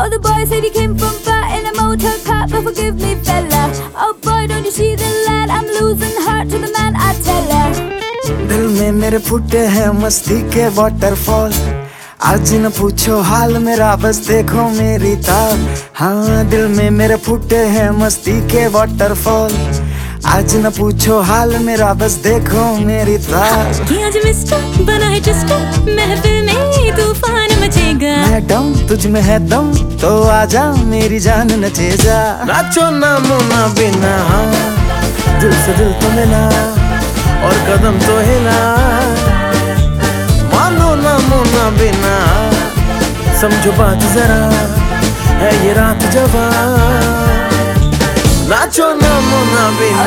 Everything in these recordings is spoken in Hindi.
Oh, the boy said he came from far in a motor car, but forgive me, fella. Oh boy, don't you see the lad? I'm losing heart to the man I tell her. दिल में मेरे फुटे हैं मस्ती के वाटरफॉल आज न पूछो हाल मेरा बस देखो मेरी ताल हाँ दिल में मेरे फुटे हैं मस्ती के वाटरफॉल आज न पूछो हाल मेरा बस देखो मेरी ताल आज मिस्टर बना है टिस्टर महफिल में तूफ़ान मचेगा मैडम तुझ में है दम तो आजा मेरी जान न जा नाचो ना मुना बिना दिल से दिल तो मिला और कदम तो हिला। मानो ना मुना बिना समझो बात जरा है ये रात जवा नाचो ना मुना बिना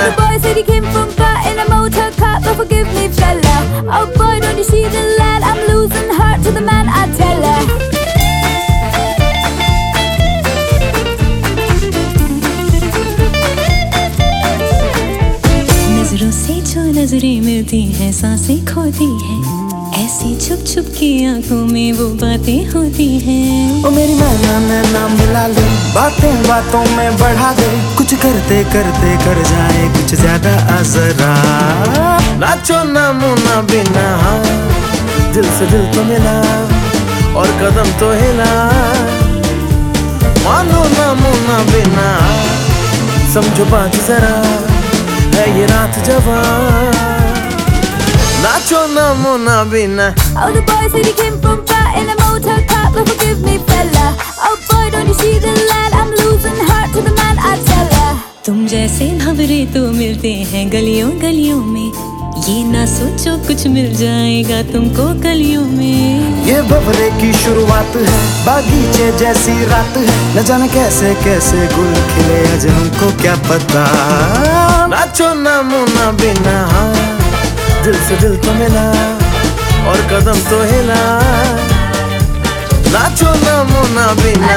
नज़रें मिलती हैं, साँसें खोती हैं। ऐसी छुप छुप के आँखों में वो बातें होती हैं। ओ मेरी मैना नैना मिला ले। बातें, बातों में बढ़ा दे। कुछ करते करते, कर जाए कुछ ज़्यादा आजरा। नाचो ना मुना बिना दिल से दिल तो मिला और कदम तो हिला। मानो ना मुना बिना समझो बात जरा। है ये रात जवान नाचो ना मुना बिना Oh, the boy said he came from far in a motor car, but forgive me, fella. Oh boy, don't you see the lad? I'm losing heart to the man I tell her. तुम जैसे भवरे तो मिलते हैं गलियों गलियों में ये ना सोचो कुछ मिल जाएगा तुमको गलियों में ये बबरे की शुरुआत है बागीचे जैसी रात है न जाने कैसे कैसे गुल खिले आज हमको क्या पता नाचो ना मुना बिना दिल से दिल तो मिला और कदम तो हिला। नाचो ना मुना बिना